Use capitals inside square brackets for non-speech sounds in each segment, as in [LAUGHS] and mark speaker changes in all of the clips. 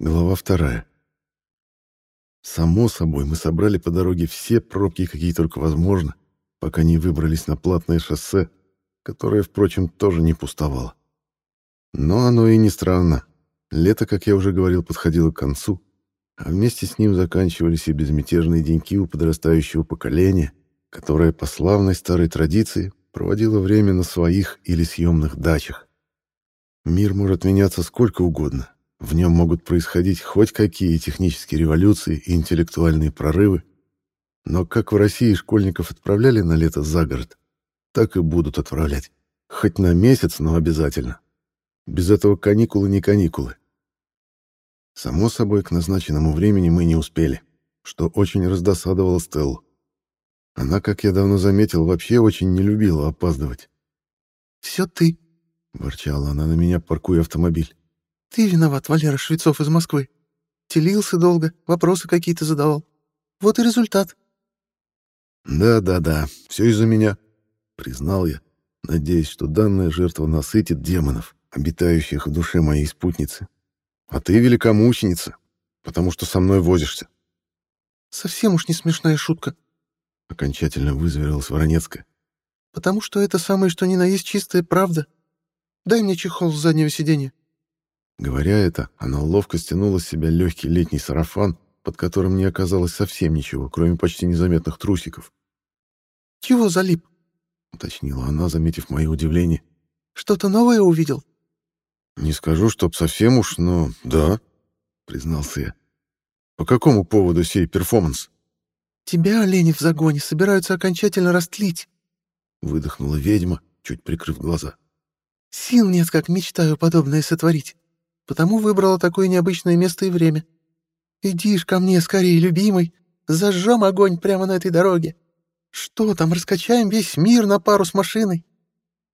Speaker 1: Глава вторая. Само собой, мы собрали по дороге все пробки, какие только возможно, пока не выбрались на платное шоссе, которое, впрочем, тоже не пустовало. Но оно и не странно. Лето, как я уже говорил, подходило к концу, а вместе с ним заканчивались и безмятежные деньки у подрастающего поколения, которое по славной старой традиции проводило время на своих или съемных дачах. Мир может меняться сколько угодно, в нем могут происходить хоть какие технические революции и интеллектуальные прорывы, но как в России школьников отправляли на лето за город, так и будут отправлять. Хоть на месяц, но обязательно. Без этого каникулы не каникулы. Само собой, к назначенному времени мы не успели, что очень раздосадовало Стеллу. Она, как я давно заметил, вообще очень не любила опаздывать.
Speaker 2: «Все ты», — ворчала она на меня, паркуя автомобиль. Ты виноват, Валера Швецов из Москвы. Телился долго, вопросы какие-то задавал. Вот и результат.
Speaker 1: Да-да-да, все из-за меня, признал я, надеясь, что данная жертва насытит демонов, обитающих в душе моей спутницы. А ты великомученица, потому что со мной возишься.
Speaker 2: Совсем уж не смешная шутка.
Speaker 1: Окончательно вызверилась Воронецкая.
Speaker 2: Потому что это самое что ни на есть чистая правда. Дай мне чехол с заднего сиденья.
Speaker 1: Говоря это, она ловко стянула с себя легкий летний сарафан, под которым не оказалось совсем ничего, кроме почти незаметных трусиков.
Speaker 2: «Чего залип?»
Speaker 1: — уточнила она, заметив мое удивление.
Speaker 2: «Что-то новое увидел?»
Speaker 1: «Не скажу, чтоб совсем уж, но да», — признался я. «По какому поводу сей перформанс?»
Speaker 2: «Тебя, олени в загоне, собираются окончательно растлить», —
Speaker 1: выдохнула ведьма, чуть прикрыв глаза.
Speaker 2: «Сил нет, как мечтаю подобное сотворить потому выбрала такое необычное место и время. Иди ж ко мне скорее, любимый, зажжем огонь прямо на этой дороге. Что там, раскачаем весь мир на пару с машиной?»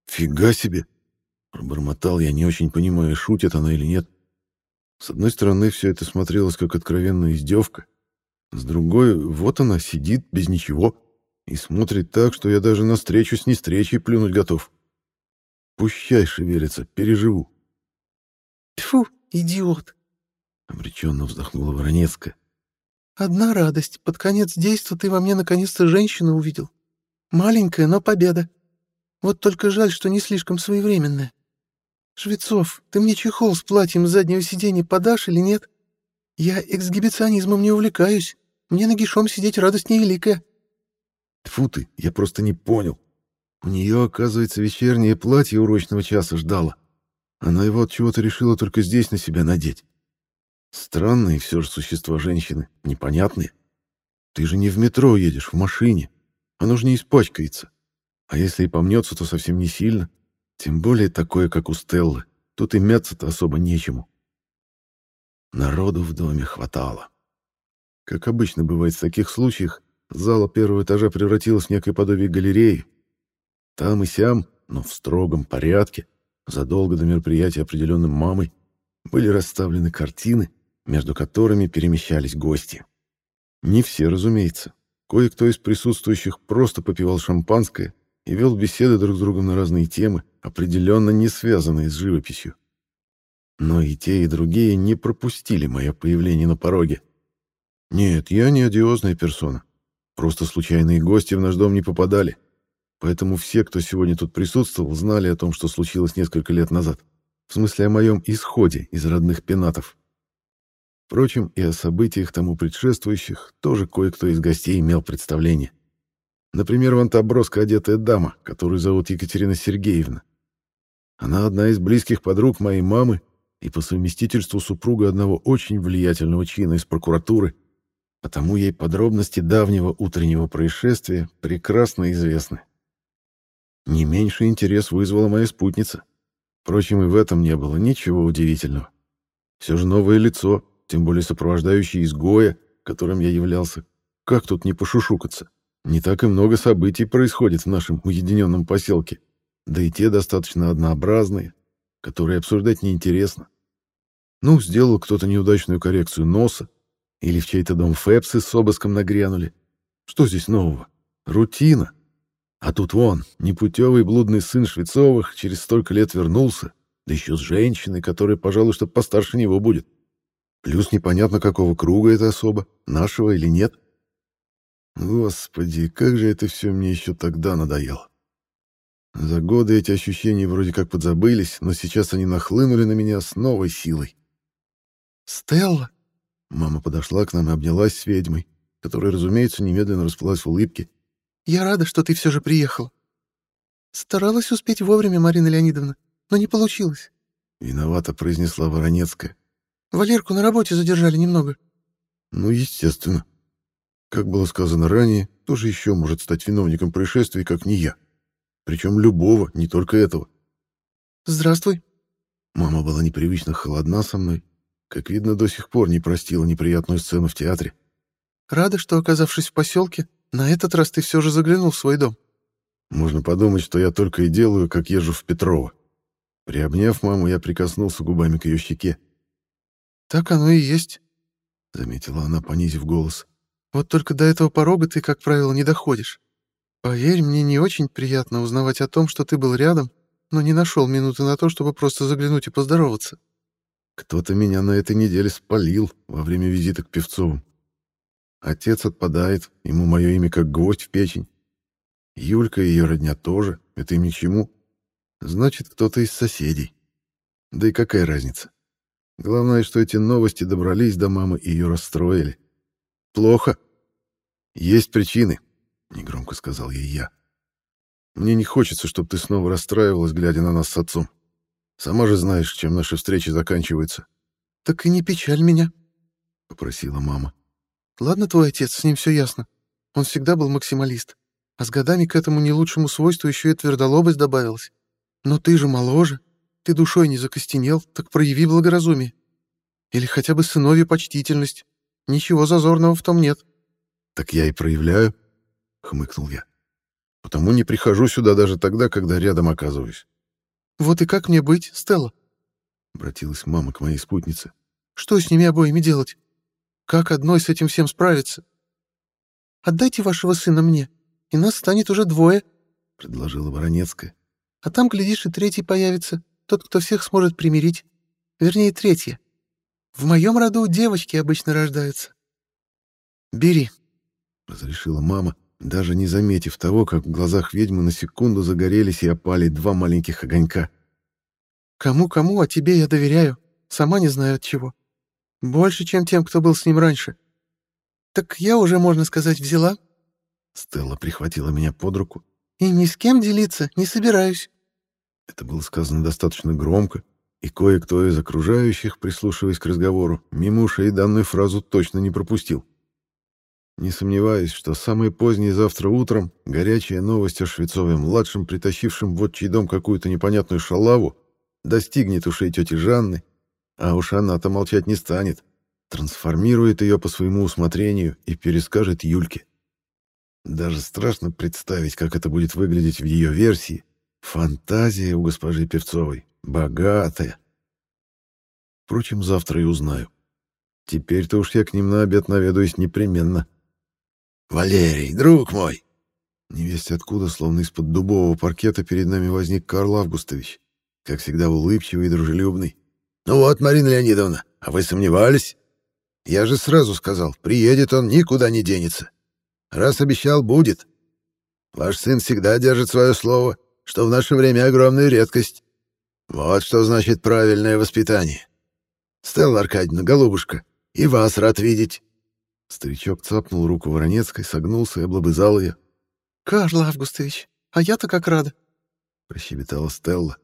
Speaker 1: «Фига себе!» — пробормотал я, не очень понимая, шутит она или нет. С одной стороны, все это смотрелось как откровенная издевка. С другой, вот она сидит без ничего и смотрит так, что я даже на встречу с нестречей плюнуть готов. Пущай шевелится, переживу.
Speaker 2: Тьфу, идиот!
Speaker 1: Обреченно вздохнула Воронецкая.
Speaker 2: Одна радость. Под конец действа ты во мне наконец-то женщину увидел. Маленькая, но победа. Вот только жаль, что не слишком своевременная. Швецов, ты мне чехол с платьем с заднего сиденья подашь или нет? Я эксгибиционизмом не увлекаюсь. Мне нагишом сидеть радость невеликая.
Speaker 1: Тьфу ты, я просто не понял. У нее, оказывается, вечернее платье урочного часа ждало. Она его от чего-то решила только здесь на себя надеть. Странные все же существа женщины, непонятные. Ты же не в метро едешь, в машине. Оно же не испачкается. А если и помнется, то совсем не сильно. Тем более такое, как у Стеллы. Тут и мяться-то особо нечему. Народу в доме хватало. Как обычно бывает в таких случаях, зала первого этажа превратилась в некое подобие галереи. Там и сям, но в строгом порядке, Задолго до мероприятия, определенным мамой, были расставлены картины, между которыми перемещались гости. Не все, разумеется. Кое-кто из присутствующих просто попивал шампанское и вел беседы друг с другом на разные темы, определенно не связанные с живописью. Но и те, и другие не пропустили мое появление на пороге. Нет, я не одиозная персона. Просто случайные гости в наш дом не попадали. Поэтому все, кто сегодня тут присутствовал, знали о том, что случилось несколько лет назад. В смысле о моем исходе из родных пенатов. Впрочем, и о событиях тому предшествующих тоже кое-кто из гостей имел представление. Например, вон та броско одетая дама, которую зовут Екатерина Сергеевна. Она одна из близких подруг моей мамы и по совместительству супруга одного очень влиятельного чина из прокуратуры, потому ей подробности давнего утреннего происшествия прекрасно известны. Не меньший интерес вызвала моя спутница. Впрочем, и в этом не было ничего удивительного. Все же новое лицо, тем более сопровождающее изгоя, которым я являлся. Как тут не пошушукаться? Не так и много событий происходит в нашем уединенном поселке. Да и те достаточно однообразные, которые обсуждать неинтересно. Ну, сделал кто-то неудачную коррекцию носа, или в чей-то дом Фэпсы с обыском нагрянули. Что здесь нового? Рутина. А тут вон, непутевый блудный сын Швецовых через столько лет вернулся, да еще с женщиной, которая, пожалуй, что постарше него будет. Плюс непонятно, какого круга это особо, нашего или нет. Господи, как же это все мне еще тогда надоело. За годы эти ощущения вроде как подзабылись, но сейчас они нахлынули на меня с новой силой.
Speaker 2: «Стелла!»
Speaker 1: Мама подошла к нам и обнялась с ведьмой, которая, разумеется, немедленно расплылась в улыбке.
Speaker 2: «Я рада, что ты все же приехала. Старалась успеть вовремя, Марина Леонидовна, но не получилось».
Speaker 1: Виновато произнесла Воронецкая.
Speaker 2: «Валерку на работе задержали немного».
Speaker 1: «Ну, естественно. Как было сказано ранее, тоже еще может стать виновником происшествия, как не я. Причем любого, не только этого».
Speaker 2: «Здравствуй».
Speaker 1: Мама была непривычно холодна со мной. Как видно, до сих пор не простила неприятную сцену в театре.
Speaker 2: «Рада, что, оказавшись в поселке, на этот раз ты все же заглянул в свой дом».
Speaker 1: Можно подумать, что я только и делаю, как езжу в Петрова. Приобняв маму, я прикоснулся губами к ее щеке.
Speaker 2: «Так оно и есть», —
Speaker 1: заметила она, понизив голос.
Speaker 2: «Вот только до этого порога ты, как правило, не доходишь. Поверь, мне не очень приятно узнавать о том, что ты был рядом, но не нашел минуты на то, чтобы просто заглянуть и поздороваться».
Speaker 1: Кто-то меня на этой неделе спалил во время визита к Певцовым. Отец отпадает, ему мое имя как гвоздь в печень. Юлька и ее родня тоже, это им ни к чему. Значит, кто-то из соседей. Да и какая разница? Главное, что эти новости добрались до мамы и ее расстроили. Плохо. Есть причины, негромко сказал ей я. Мне не хочется, чтобы ты снова расстраивалась, глядя на нас с отцом. Сама же знаешь, чем наши встречи заканчиваются.
Speaker 2: Так и не печаль меня,
Speaker 1: попросила мама.
Speaker 2: Ладно, твой отец, с ним все ясно. Он всегда был максималист. А с годами к этому не лучшему свойству еще и твердолобость добавилась. Но ты же моложе, ты душой не закостенел, так прояви благоразумие. Или хотя бы сыновью почтительность. Ничего зазорного в том нет.
Speaker 1: Так я и проявляю, хмыкнул я. Потому не прихожу сюда даже тогда, когда рядом оказываюсь.
Speaker 2: Вот и как мне быть, Стелла?
Speaker 1: Обратилась мама к моей спутнице.
Speaker 2: Что с ними обоими делать? Как одной с этим всем справиться? Отдайте вашего сына мне, и нас станет уже двое, —
Speaker 1: предложила Воронецкая.
Speaker 2: А там, глядишь, и третий появится, тот, кто всех сможет примирить. Вернее, третья. В моем роду девочки обычно рождаются. Бери, —
Speaker 1: разрешила мама, даже не заметив того, как в глазах ведьмы на секунду загорелись и опали два маленьких огонька.
Speaker 2: Кому-кому, а тебе я доверяю. Сама не знаю от чего. Больше, чем тем, кто был с ним раньше. Так я уже, можно сказать, взяла.
Speaker 1: Стелла прихватила меня под руку.
Speaker 2: И ни с кем делиться не собираюсь.
Speaker 1: Это было сказано достаточно громко, и кое-кто из окружающих, прислушиваясь к разговору, мимо ушей данную фразу точно не пропустил. Не сомневаюсь, что самое позднее завтра утром горячая новость о Швецове-младшем, притащившем в отчий дом какую-то непонятную шалаву, достигнет ушей тети Жанны, а уж она-то молчать не станет, трансформирует ее по своему усмотрению и перескажет Юльке. Даже страшно представить, как это будет выглядеть в ее версии, Фантазия у госпожи Певцовой богатая. Впрочем, завтра и узнаю. Теперь-то уж я к ним на обед наведаюсь непременно. «Валерий, друг мой!» Невесть откуда, словно из-под дубового паркета, перед нами возник Карл Августович, как всегда улыбчивый и дружелюбный. «Ну вот, Марина Леонидовна, а вы сомневались? Я же сразу сказал, приедет он, никуда не денется. Раз обещал, будет. Ваш сын всегда держит свое слово, что в наше время огромная редкость. Вот что значит правильное воспитание. Стелла Аркадьевна, голубушка, и вас рад видеть. Старичок цапнул руку Воронецкой, согнулся и облобызал ее.
Speaker 2: «Карл Августович, а я-то как рада!»
Speaker 1: — прощебетала Стелла.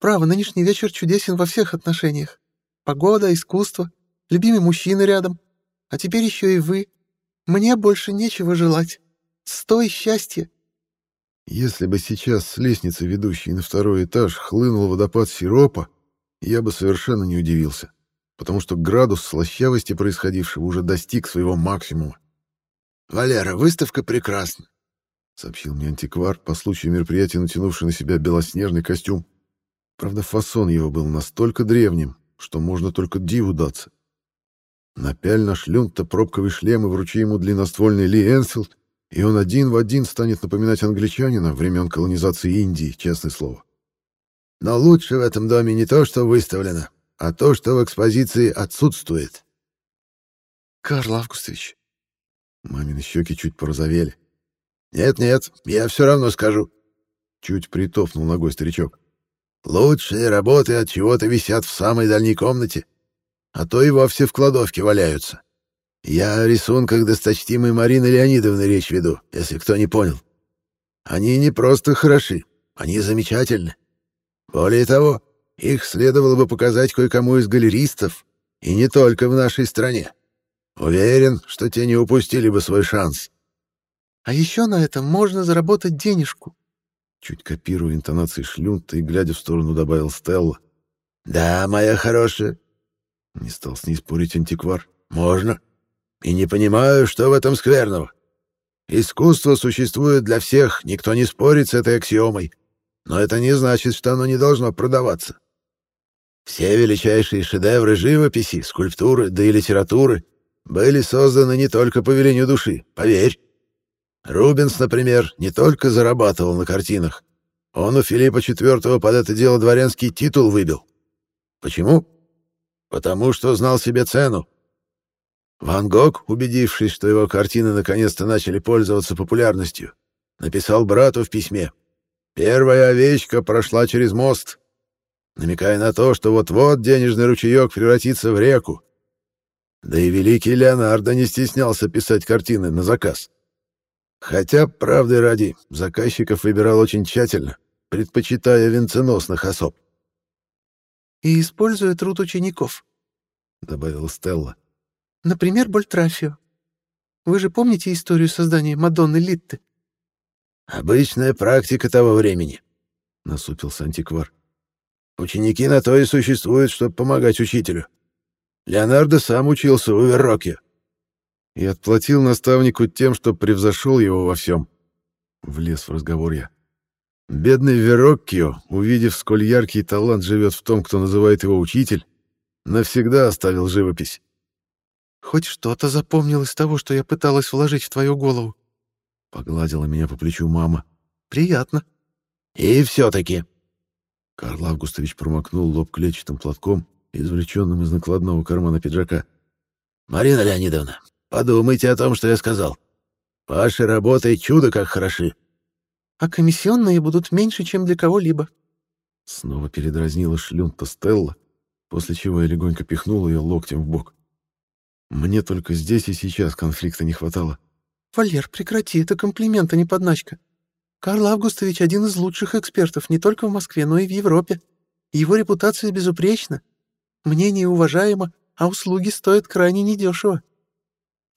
Speaker 2: «Право, нынешний вечер чудесен во всех отношениях. Погода, искусство, любимый мужчина рядом. А теперь еще и вы. Мне больше нечего желать. Стой счастья!»
Speaker 1: Если бы сейчас с лестницы, ведущей на второй этаж, хлынул водопад сиропа, я бы совершенно не удивился, потому что градус слащавости происходившего уже достиг своего максимума. «Валера, выставка прекрасна», — сообщил мне антиквар, по случаю мероприятия натянувший на себя белоснежный костюм. Правда, фасон его был настолько древним, что можно только диву даться. Напяль на шлюнт-то пробковый шлем и вручи ему длинноствольный Ли Энфилд, и он один в один станет напоминать англичанина времен колонизации Индии, честное слово. Но лучше в этом доме не то, что выставлено, а то, что в экспозиции отсутствует.
Speaker 2: Карл Августович.
Speaker 1: Мамины щеки чуть порозовели.
Speaker 3: «Нет-нет, я все равно скажу», — чуть притопнул ногой старичок. «Лучшие работы от чего-то висят в самой дальней комнате, а то и вовсе в кладовке валяются. Я о рисунках досточтимой Марины Леонидовны речь веду, если кто не понял. Они не просто хороши, они замечательны. Более того, их следовало бы показать кое-кому из галеристов, и не только в нашей стране. Уверен, что те не упустили бы свой шанс.
Speaker 2: А еще на этом можно заработать денежку.
Speaker 1: Чуть копируя интонации шлюнта и глядя в сторону, добавил Стелла.
Speaker 3: Да, моя хорошая.
Speaker 1: Не стал с ней спорить антиквар.
Speaker 3: Можно. И не понимаю, что в этом скверного. Искусство существует для всех, никто не спорит с этой аксиомой. Но это не значит, что оно не должно продаваться. Все величайшие шедевры живописи, скульптуры, да и литературы были созданы не только по велению души, поверь. Рубенс, например, не только зарабатывал на картинах. Он у Филиппа IV под это дело дворянский титул выбил. Почему? Потому что знал себе цену. Ван Гог, убедившись, что его картины наконец-то начали пользоваться популярностью, написал брату в письме «Первая овечка прошла через мост», намекая на то, что вот-вот денежный ручеек превратится в реку. Да и великий Леонардо не стеснялся писать картины на заказ. Хотя, правды ради, заказчиков выбирал очень тщательно, предпочитая венценосных особ.
Speaker 2: «И используя труд учеников», — добавила Стелла. «Например, Больтрафио. Вы же помните историю создания Мадонны Литты?»
Speaker 3: «Обычная практика того времени», — насупился антиквар. «Ученики на то и существуют, чтобы помогать учителю. Леонардо сам учился у Верроке
Speaker 1: и отплатил наставнику тем, что превзошел его во всем. Влез в разговор я. Бедный Вероккио, увидев, сколь яркий талант живет в том, кто называет его учитель, навсегда оставил живопись.
Speaker 2: «Хоть что-то запомнил из того, что я пыталась вложить в твою голову?»
Speaker 1: Погладила меня по плечу мама.
Speaker 2: «Приятно».
Speaker 3: «И все-таки...»
Speaker 1: Карл Августович промокнул лоб клетчатым платком, извлеченным из накладного кармана пиджака.
Speaker 3: «Марина Леонидовна, Подумайте о том, что я сказал. Ваши работы чудо как хороши.
Speaker 2: А комиссионные будут меньше, чем для кого-либо.
Speaker 1: Снова передразнила шлюнта Стелла, после чего я легонько пихнул ее локтем в бок. Мне только здесь и сейчас конфликта не хватало.
Speaker 2: «Валер, прекрати, это комплимент, а не подначка. Карл Августович один из лучших экспертов не только в Москве, но и в Европе. Его репутация безупречна. Мнение уважаемо, а услуги стоят крайне недешево.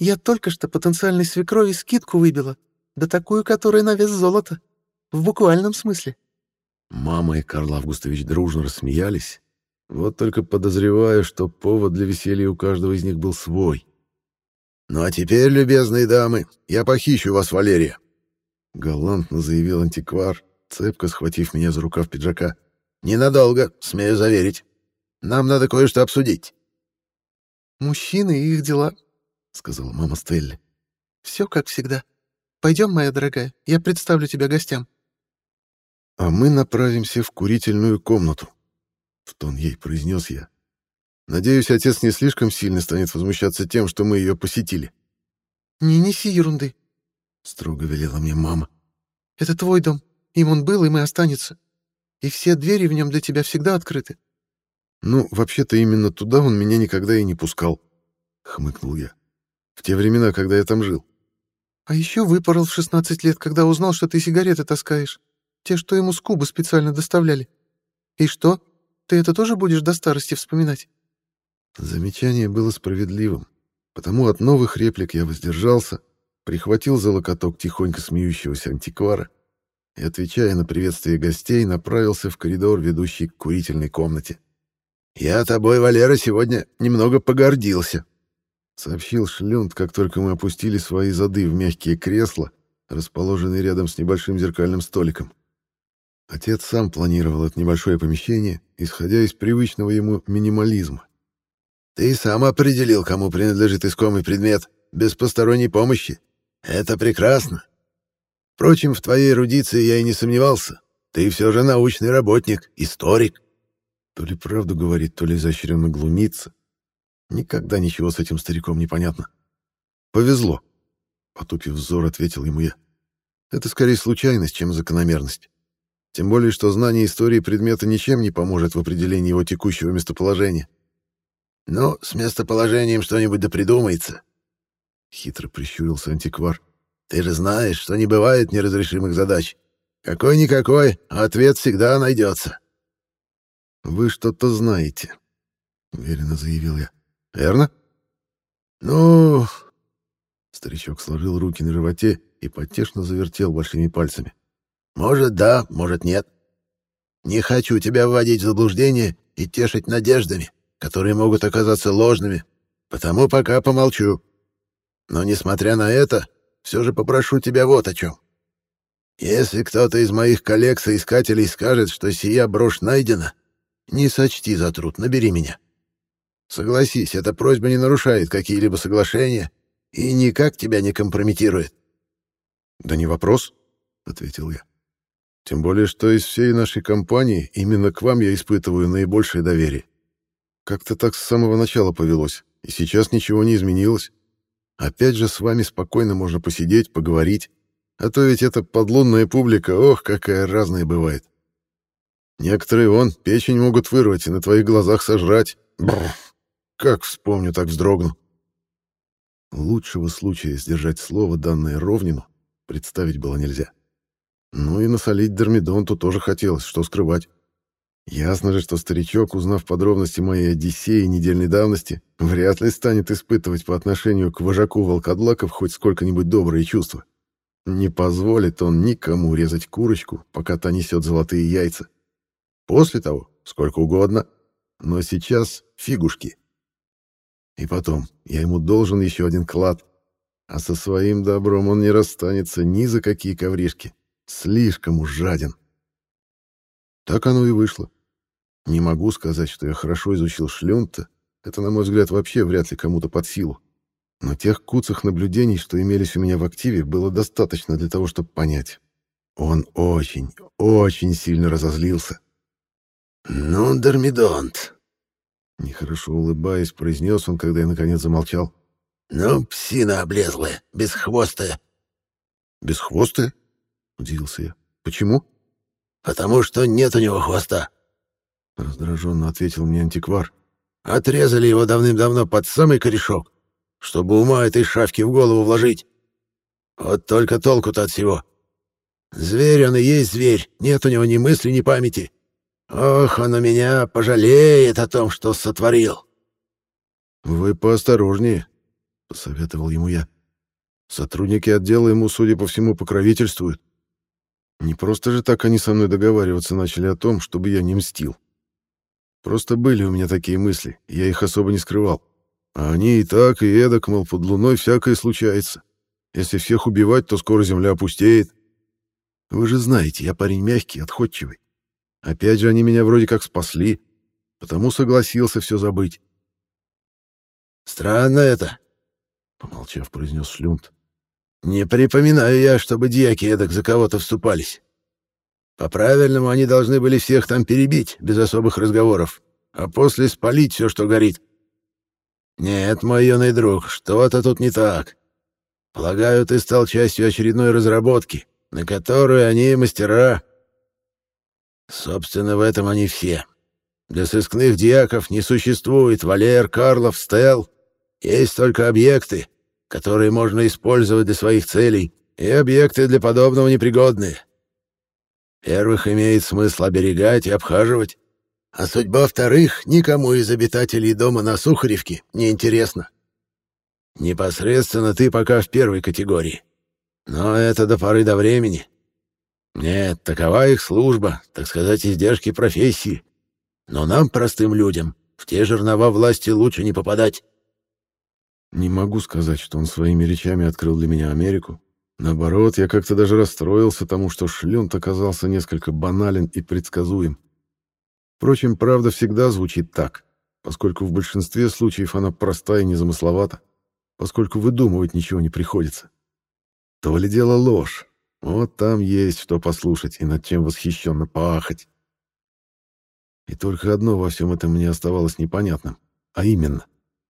Speaker 2: Я только что потенциальной свекрови скидку выбила, да такую, которая на вес золота. В буквальном смысле.
Speaker 1: Мама и Карл Августович дружно рассмеялись. Вот только подозреваю, что повод для веселья у каждого из них был свой.
Speaker 3: «Ну а теперь, любезные дамы, я похищу вас, Валерия», —
Speaker 1: галантно заявил антиквар, цепко схватив меня за рукав пиджака.
Speaker 3: «Ненадолго, смею заверить. Нам надо кое-что обсудить».
Speaker 2: «Мужчины и их дела — сказала мама Стелли. «Все как всегда. Пойдем, моя дорогая, я представлю тебя гостям».
Speaker 1: «А мы направимся в курительную комнату», — в тон ей произнес я. «Надеюсь, отец не слишком сильно станет возмущаться тем, что мы ее посетили».
Speaker 2: «Не неси ерунды», —
Speaker 1: строго велела мне мама.
Speaker 2: «Это твой дом. Им он был, им и останется. И все двери в нем для тебя всегда открыты».
Speaker 1: «Ну, вообще-то именно туда он меня никогда и не пускал», — хмыкнул я в те времена, когда я там жил.
Speaker 2: А еще выпорол в 16 лет, когда узнал, что ты сигареты таскаешь. Те, что ему с Кубы специально доставляли. И что? Ты это тоже будешь до старости вспоминать?
Speaker 1: Замечание было справедливым, потому от новых реплик я воздержался, прихватил за локоток тихонько смеющегося антиквара и, отвечая на приветствие гостей, направился в коридор, ведущий к курительной комнате.
Speaker 3: «Я тобой, Валера, сегодня немного погордился»,
Speaker 1: сообщил Шлюнд, как только мы опустили свои зады в мягкие кресла, расположенные рядом с небольшим зеркальным столиком. Отец сам планировал это небольшое помещение, исходя из привычного ему минимализма.
Speaker 3: «Ты сам определил, кому принадлежит искомый предмет, без посторонней помощи. Это прекрасно. Впрочем, в твоей эрудиции я и не сомневался. Ты все же научный работник, историк».
Speaker 1: То ли правду говорит, то ли изощренно глумится. Никогда ничего с этим стариком не понятно. Повезло. Потупив взор, ответил ему я. Это скорее случайность, чем закономерность. Тем более, что знание истории предмета ничем не поможет в определении его текущего местоположения.
Speaker 3: «Ну, с местоположением что-нибудь да придумается», — хитро прищурился антиквар. «Ты же знаешь, что не бывает неразрешимых задач. Какой-никакой, а ответ всегда найдется».
Speaker 1: «Вы что-то знаете», — уверенно заявил я. «Верно?»
Speaker 3: «Ну...»
Speaker 1: Старичок сложил руки на животе и потешно завертел большими пальцами.
Speaker 3: «Может, да, может, нет. Не хочу тебя вводить в заблуждение и тешить надеждами, которые могут оказаться ложными, потому пока помолчу. Но, несмотря на это, все же попрошу тебя вот о чем. Если кто-то из моих коллег-соискателей скажет, что сия брошь найдена, не сочти за труд, набери меня. Согласись, эта просьба не нарушает какие-либо соглашения и никак тебя не компрометирует.
Speaker 1: «Да не вопрос», — ответил я. «Тем более, что из всей нашей компании именно к вам я испытываю наибольшее доверие. Как-то так с самого начала повелось, и сейчас ничего не изменилось. Опять же, с вами спокойно можно посидеть, поговорить, а то ведь эта подлунная публика, ох, какая разная бывает. Некоторые, вон, печень могут вырвать и на твоих глазах сожрать. Бррр. Как вспомню, так вздрогну. Лучшего случая сдержать слово, данное Ровнину, представить было нельзя. Ну и насолить Дермидонту тоже хотелось, что скрывать. Ясно же, что старичок, узнав подробности моей Одиссеи недельной давности, вряд ли станет испытывать по отношению к вожаку волкодлаков хоть сколько-нибудь добрые чувства. Не позволит он никому резать курочку, пока та несет золотые яйца. После того, сколько угодно, но сейчас фигушки. И потом, я ему должен еще один клад, а со своим добром он не расстанется ни за какие ковришки. Слишком уж жаден. Так оно и вышло. Не могу сказать, что я хорошо изучил Шлюнта. Это, на мой взгляд, вообще вряд ли кому-то под силу. Но тех куцых наблюдений, что имелись у меня в активе, было достаточно для того, чтобы понять. Он очень, очень сильно разозлился.
Speaker 3: «Ну, Дормидонт!»
Speaker 1: Нехорошо улыбаясь, произнес он, когда я наконец замолчал.
Speaker 3: «Ну, псина облезлая, бесхвостая».
Speaker 1: «Бесхвостая?» — удивился я. «Почему?»
Speaker 3: «Потому что нет у него хвоста», —
Speaker 1: раздраженно ответил мне антиквар.
Speaker 3: «Отрезали его давным-давно под самый корешок, чтобы ума этой шавки в голову вложить. Вот только толку-то от всего. Зверь он и есть зверь, нет у него ни мысли, ни памяти. Ох, он у меня пожалеет о том, что сотворил».
Speaker 1: «Вы поосторожнее», посоветовал ему я. Сотрудники отдела ему, судя по всему, покровительствуют. Не просто же так они со мной договариваться начали о том, чтобы я не мстил. Просто были у меня такие мысли, я их особо не скрывал. А они и так, и эдак, мол, под луной всякое случается. Если всех убивать, то скоро земля опустеет. Вы же знаете, я парень мягкий, отходчивый. Опять же, они меня вроде как спасли, потому согласился все забыть.
Speaker 3: «Странно это»,
Speaker 1: помолчав, произнес Шлюнт.
Speaker 3: Не припоминаю я, чтобы дьяки эдак за кого-то вступались. По-правильному они должны были всех там перебить, без особых разговоров, а после спалить все, что горит. Нет, мой юный друг, что-то тут не так. Полагаю, ты стал частью очередной разработки, на которую они мастера. Собственно, в этом они все. Для сыскных дьяков не существует Валер, Карлов, Стел. Есть только объекты, которые можно использовать для своих целей, и объекты для подобного непригодные. Первых имеет смысл оберегать и обхаживать, а судьба вторых никому из обитателей дома на Сухаревке не интересна. Непосредственно ты пока в первой категории. Но это до поры до времени. Нет, такова их служба, так сказать, издержки профессии. Но нам, простым людям, в те жернова власти лучше не попадать.
Speaker 1: Не могу сказать, что он своими речами открыл для меня Америку. Наоборот, я как-то даже расстроился тому, что шлюнт оказался несколько банален и предсказуем. Впрочем, правда всегда звучит так, поскольку в большинстве случаев она проста и незамысловата, поскольку выдумывать ничего не приходится. То ли дело ложь. Вот там есть что послушать и над чем восхищенно поахать. И только одно во всем этом мне оставалось непонятным, а именно,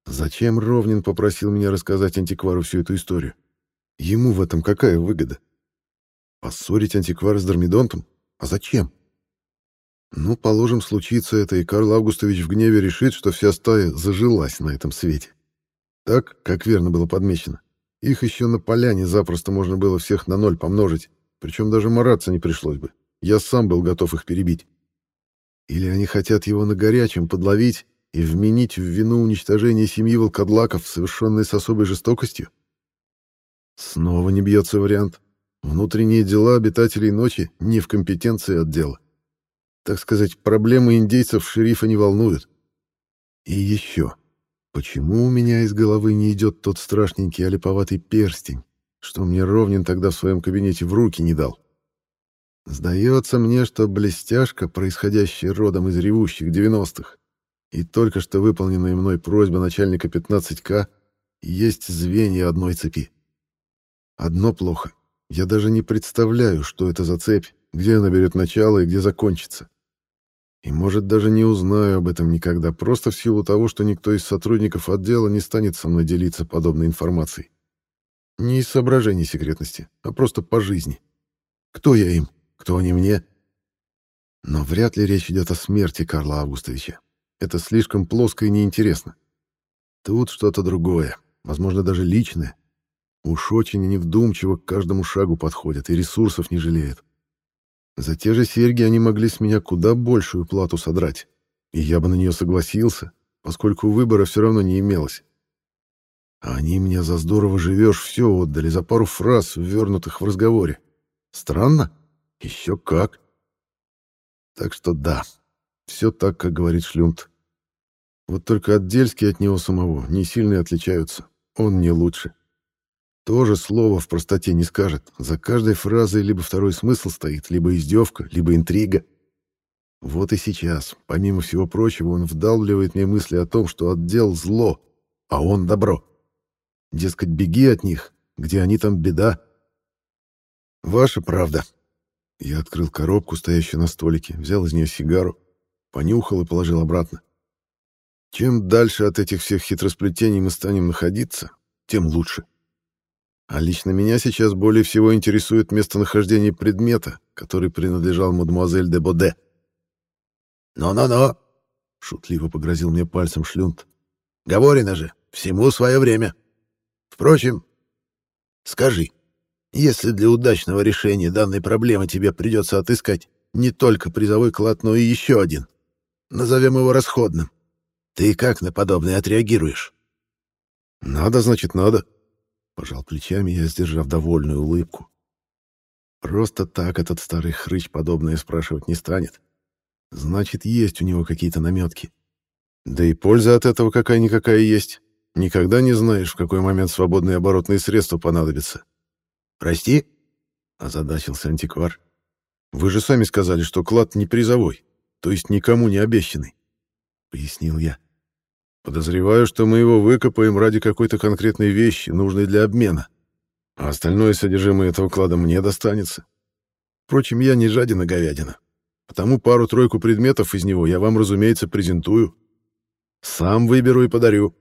Speaker 1: Зачем Ровнин попросил меня рассказать антиквару всю эту историю? Ему в этом какая выгода? Поссорить антиквара с Дормидонтом? А зачем? Ну, положим, случится это, и Карл Августович в гневе решит, что вся стая зажилась на этом свете. Так, как верно было подмечено. Их еще на поляне запросто можно было всех на ноль помножить, причем даже мараться не пришлось бы. Я сам был готов их перебить. Или они хотят его на горячем подловить и вменить в вину уничтожение семьи волкодлаков, совершенной с особой жестокостью? Снова не бьется вариант. Внутренние дела обитателей ночи не в компетенции отдела. Так сказать, проблемы индейцев шерифа не волнуют. И еще. Почему у меня из головы не идет тот страшненький олиповатый перстень, что мне Ровнин тогда в своем кабинете в руки не дал? Сдается мне, что блестяшка, происходящая родом из ревущих девяностых, и только что выполненная мной просьба начальника 15К, есть звенья одной цепи. Одно плохо. Я даже не представляю, что это за цепь, где она берет начало и где закончится. И, может, даже не узнаю об этом никогда, просто в силу того, что никто из сотрудников отдела не станет со мной делиться подобной информацией. Не из соображений секретности, а просто по жизни. Кто я им, кто они мне? Но вряд ли речь идет о смерти Карла Августовича. Это слишком плоско и неинтересно. Тут что-то другое, возможно, даже личное. Уж очень они к каждому шагу подходят и ресурсов не жалеют. За те же серьги они могли с меня куда большую плату содрать, и я бы на нее согласился, поскольку выбора все равно не имелось. А они мне за здорово живешь все отдали, за пару фраз, ввернутых в разговоре. Странно? Еще как. Так что да, все так, как говорит Шлюмт. Вот только отдельские от него самого не сильно отличаются. Он не лучше. Тоже слово в простоте не скажет. За каждой фразой либо второй смысл стоит, либо издевка, либо интрига. Вот и сейчас, помимо всего прочего, он вдалбливает мне мысли о том, что отдел зло, а он добро. Дескать, беги от них, где они там беда. Ваша правда. Я открыл коробку, стоящую на столике, взял из нее сигару, понюхал и положил обратно. Чем дальше от этих всех хитросплетений мы станем находиться, тем лучше. А лично меня сейчас более всего интересует местонахождение предмета, который принадлежал мадемуазель де Боде. «Но-но-но!» — шутливо погрозил мне пальцем Шлюнт. «Говорено же, всему свое время. Впрочем, скажи, если для удачного решения данной проблемы тебе придется отыскать не только призовой клад, но и еще один, назовем его расходным, ты как на подобное отреагируешь?» «Надо, значит, надо», Пожал плечами я, сдержав довольную улыбку. Просто так этот старый хрыч подобное спрашивать не станет. Значит, есть у него какие-то наметки. Да и польза от этого какая-никакая есть. Никогда не знаешь, в какой момент свободные оборотные средства понадобятся. «Прости?» — озадачился антиквар. «Вы же сами сказали, что клад не призовой, то есть никому не обещанный», — пояснил я. Подозреваю, что мы его выкопаем ради какой-то конкретной вещи, нужной для обмена. А остальное содержимое этого клада мне достанется. Впрочем, я не жадина говядина. Потому пару-тройку предметов из него я вам, разумеется, презентую. Сам выберу и подарю.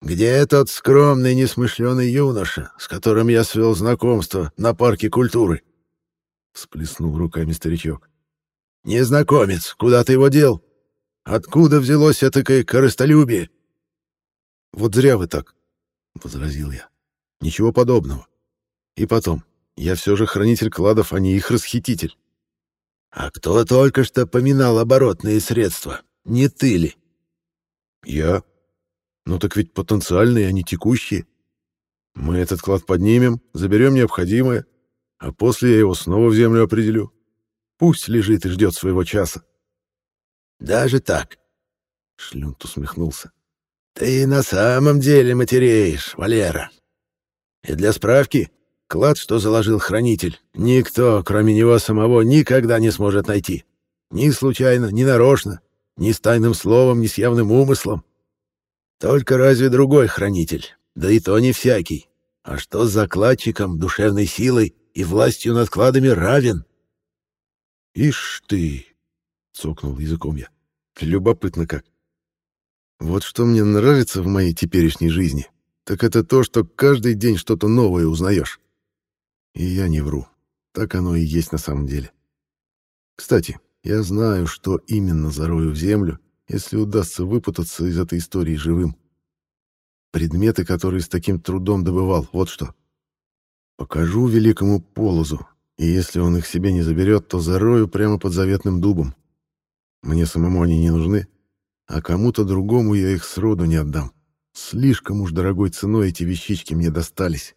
Speaker 1: «Где тот скромный, несмышленый юноша, с которым я свел знакомство на парке культуры?» — всплеснул руками старичок. «Незнакомец, куда ты его дел?» Откуда взялось этакое корыстолюбие? — Вот зря вы так, — возразил я. — Ничего подобного. И потом, я все же хранитель кладов, а не их расхититель. — А кто только что поминал оборотные средства? Не ты ли? — Я. Ну так ведь потенциальные, а не текущие. Мы этот клад поднимем, заберем необходимое, а после я его снова в землю определю. Пусть лежит и ждет своего часа. Даже так? Шлюнт усмехнулся. Ты на самом деле матереешь, Валера. И для справки, клад, что заложил хранитель, никто, кроме него самого, никогда не сможет найти. Ни случайно, ни нарочно, ни с тайным словом, ни с явным умыслом. Только разве другой хранитель, да и то не всякий, а что с закладчиком, душевной силой и властью над кладами равен. Ишь ты, цокнул языком я. Любопытно как. Вот что мне нравится в моей теперешней жизни, так это то, что каждый день что-то новое узнаешь. И я не вру. Так оно и есть на самом деле. Кстати, я знаю, что именно зарою в землю, если удастся выпутаться из этой истории живым. Предметы, которые с таким трудом добывал, вот что. Покажу великому полозу, и если он их себе не заберет, то зарою прямо под заветным дубом. Мне самому они не нужны, а кому-то другому я их сроду не отдам. Слишком уж дорогой ценой эти вещички мне достались.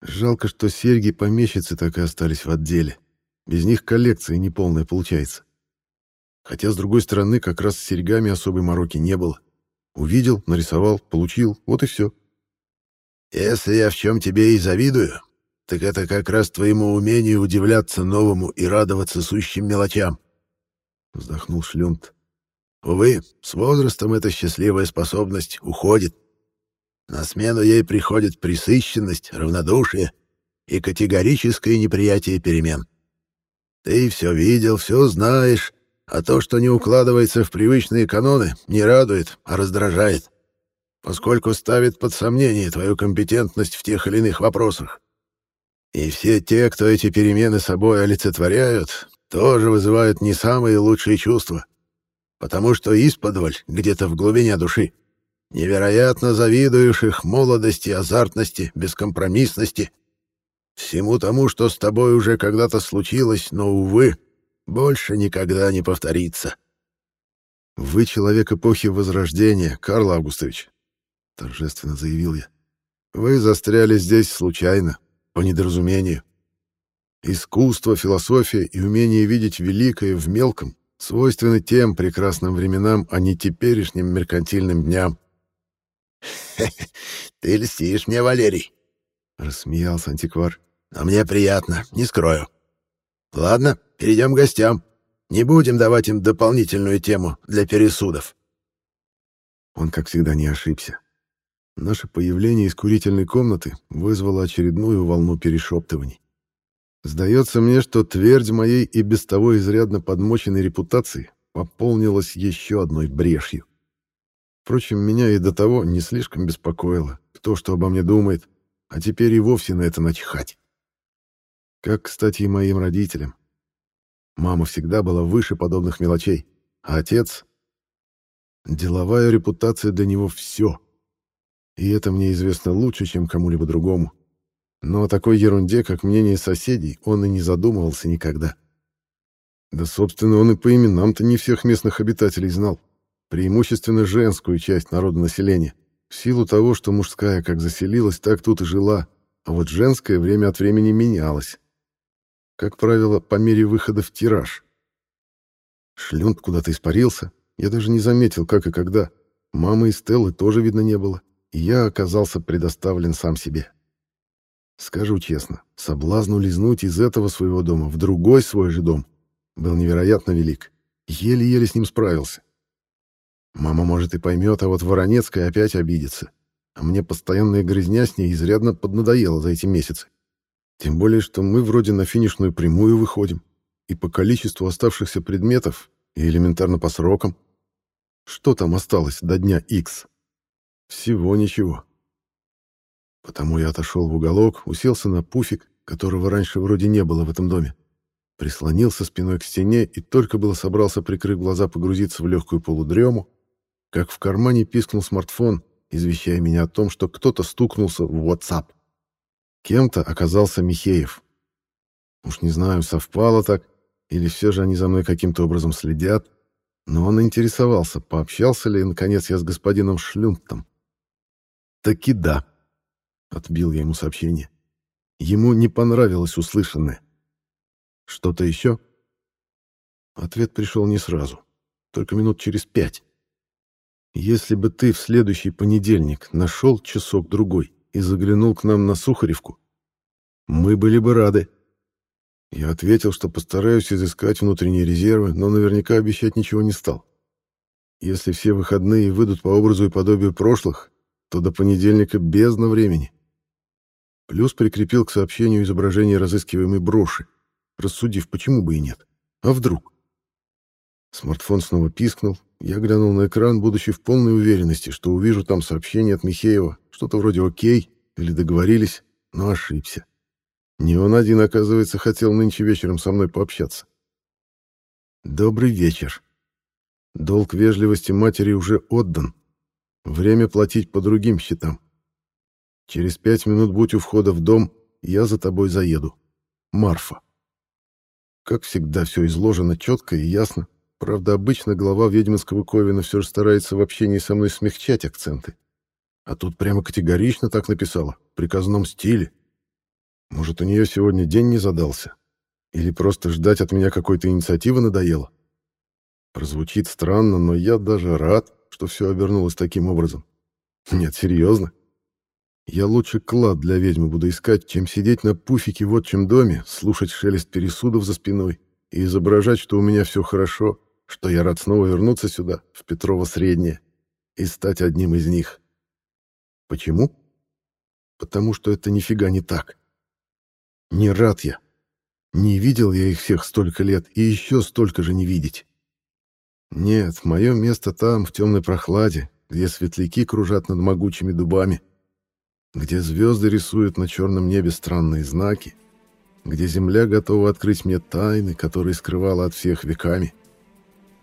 Speaker 1: Жалко, что серьги помещицы так и остались в отделе. Без них коллекция неполная получается. Хотя, с другой стороны, как раз с серьгами особой мороки не было. Увидел, нарисовал, получил, вот и все.
Speaker 3: Если я в чем тебе и завидую, так это как раз твоему умению удивляться новому и радоваться сущим мелочам. Вздохнул Шлюнт. Увы, с возрастом эта счастливая способность уходит. На смену ей приходит присыщенность, равнодушие и категорическое неприятие перемен. Ты все видел, все знаешь, а то, что не укладывается в привычные каноны, не радует, а раздражает поскольку ставит под сомнение твою компетентность в тех или иных вопросах. И все те, кто эти перемены собой олицетворяют, тоже вызывают не самые лучшие чувства, потому что исподволь, где-то в глубине души, невероятно завидуешь их молодости, азартности, бескомпромиссности, всему тому, что с тобой уже когда-то случилось, но, увы, больше никогда не повторится.
Speaker 1: Вы человек эпохи Возрождения, Карл Августович, — торжественно заявил я. «Вы застряли здесь случайно, по недоразумению. Искусство, философия и умение видеть великое в мелком свойственны тем прекрасным временам, а не теперешним меркантильным дням». [LAUGHS]
Speaker 3: «Ты льстишь мне, Валерий», —
Speaker 1: рассмеялся антиквар.
Speaker 3: «Но мне приятно, не скрою. Ладно, перейдем к гостям. Не будем давать им дополнительную тему для пересудов».
Speaker 1: Он, как всегда, не ошибся. Наше появление из курительной комнаты вызвало очередную волну перешептываний. Сдается мне, что твердь моей и без того изрядно подмоченной репутации пополнилась еще одной брешью. Впрочем, меня и до того не слишком беспокоило, кто что обо мне думает, а теперь и вовсе на это начхать. Как, кстати, и моим родителям. Мама всегда была выше подобных мелочей, а отец... Деловая репутация для него — все — и это мне известно лучше, чем кому-либо другому. Но о такой ерунде, как мнение соседей, он и не задумывался никогда. Да, собственно, он и по именам-то не всех местных обитателей знал. Преимущественно женскую часть народонаселения. В силу того, что мужская как заселилась, так тут и жила, а вот женское время от времени менялось. Как правило, по мере выхода в тираж. Шлюнт куда-то испарился. Я даже не заметил, как и когда. Мамы и Стеллы тоже видно не было и я оказался предоставлен сам себе. Скажу честно, соблазн улизнуть из этого своего дома в другой свой же дом был невероятно велик. Еле-еле с ним справился. Мама, может, и поймет, а вот Воронецкая опять обидится. А мне постоянная грызня с ней изрядно поднадоела за эти месяцы. Тем более, что мы вроде на финишную прямую выходим. И по количеству оставшихся предметов, и элементарно по срокам. Что там осталось до дня X? Всего ничего. Потому я отошел в уголок, уселся на пуфик, которого раньше вроде не было в этом доме. Прислонился спиной к стене и только было собрался, прикрыв глаза, погрузиться в легкую полудрему, как в кармане пискнул смартфон, извещая меня о том, что кто-то стукнулся в WhatsApp. Кем-то оказался Михеев. Уж не знаю, совпало так, или все же они за мной каким-то образом следят, но он интересовался, пообщался ли, наконец, я с господином Шлюнтом. «Таки да», — отбил я ему сообщение. Ему не понравилось услышанное. «Что-то еще?» Ответ пришел не сразу, только минут через пять. «Если бы ты в следующий понедельник нашел часок-другой и заглянул к нам на Сухаревку, мы были бы рады». Я ответил, что постараюсь изыскать внутренние резервы, но наверняка обещать ничего не стал. Если все выходные выйдут по образу и подобию прошлых, то до понедельника бездна времени. Плюс прикрепил к сообщению изображение разыскиваемой броши, рассудив, почему бы и нет. А вдруг? Смартфон снова пискнул, Я глянул на экран, будучи в полной уверенности, что увижу там сообщение от Михеева, что-то вроде «Окей» или «Договорились», но ошибся. Не он один, оказывается, хотел нынче вечером со мной пообщаться. Добрый вечер. Долг вежливости матери уже отдан. Время платить по другим счетам. Через пять минут будь у входа в дом, я за тобой заеду. Марфа. Как всегда, все изложено четко и ясно. Правда, обычно глава ведьминского Ковина все же старается в общении со мной смягчать акценты. А тут прямо категорично так написала, в приказном стиле. Может, у нее сегодня день не задался? Или просто ждать от меня какой-то инициативы надоело? Прозвучит странно, но я даже рад, что все обернулось таким образом. Нет, серьезно. Я лучше клад для ведьмы буду искать, чем сидеть на пуфике в отчим доме, слушать шелест пересудов за спиной и изображать, что у меня все хорошо, что я рад снова вернуться сюда, в Петрово Среднее, и стать одним из них. Почему? Потому что это нифига не так. Не рад я. Не видел я их всех столько лет и еще столько же не видеть. Нет, мое место там, в темной прохладе, где светляки кружат над могучими дубами, где звезды рисуют на черном небе странные знаки, где земля готова открыть мне тайны, которые скрывала от всех веками.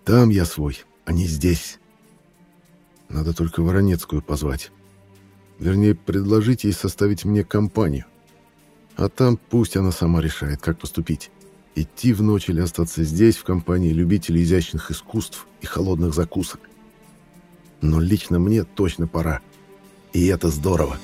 Speaker 1: Там я свой, а не здесь. Надо только Воронецкую позвать. Вернее, предложить ей составить мне компанию. А там пусть она сама решает, как поступить. Идти в ночь или остаться здесь, в компании любителей изящных искусств и холодных закусок. Но лично мне точно пора. И это здорово.